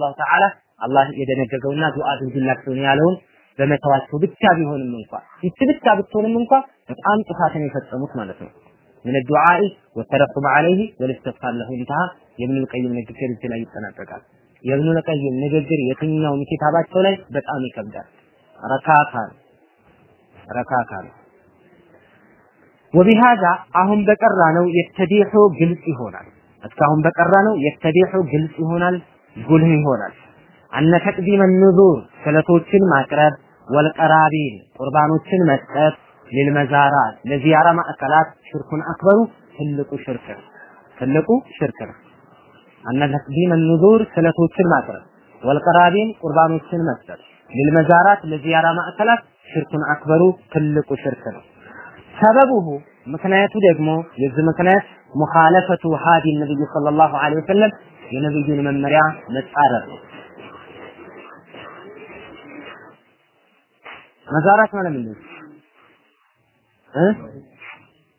ረሂመሁላህ ተዓላ አላህ የደነገገውና ዱዓ አድርጉላቸው ያለውን በመተዋቸው ብቻ ቢሆንም እንኳ ይቺ ብቻ ብትሆንም እንኳ በጣም ጥፋትን የፈጸሙት ማለት ነው። ምን ዱዓኢ ወተረኩም ዐለይሂ ወልስተግፋር ለሁ እንተሃ የኢብኑል ቀይም ንግግር እዚህ ላይ ይጠናቀቃል። የኢብኑል ቀይም ንግግር የትኛውም ኪታባቸው ላይ በጣም ይከብዳል። ረካካ ረካካ ነው። ወቢሃዛ አሁን በቀራ ነው የተዲሑ ግልጽ ይሆናል። እስካሁን በቀራ ነው የተዲሑ ግልጽ ይሆናል፣ ጉልህ ይሆናል። አነ ተቅዲመ ስለቶችን ማቅረብ ወልቀራቢን ቁርባኖችን መስጠት ሊልመዛራት ለዚያራ ማዕከላት ሽርኩን አክበሩ ትልቁ ሽርክ ነው። ትልቁ ሽርክ ነው። አነ ተቅዲመ ስለቶችን ማቅረብ ወልቀራቢን ቁርባኖችን መስጠት ሊልመዛራት ለዚያራ ማዕከላት ሽርኩን አክበሩ ትልቁ ሽርክ ነው። ሰበቡሁ ምክንያቱ ደግሞ የዚህ ምክንያት ሙኻለፈቱ ሃዲ ነብይ ሰለላሁ ዐለይሂ ወሰለም የነብዩን መመሪያ መጻረር ነው። መዛራት ማለት ምንድን ነው?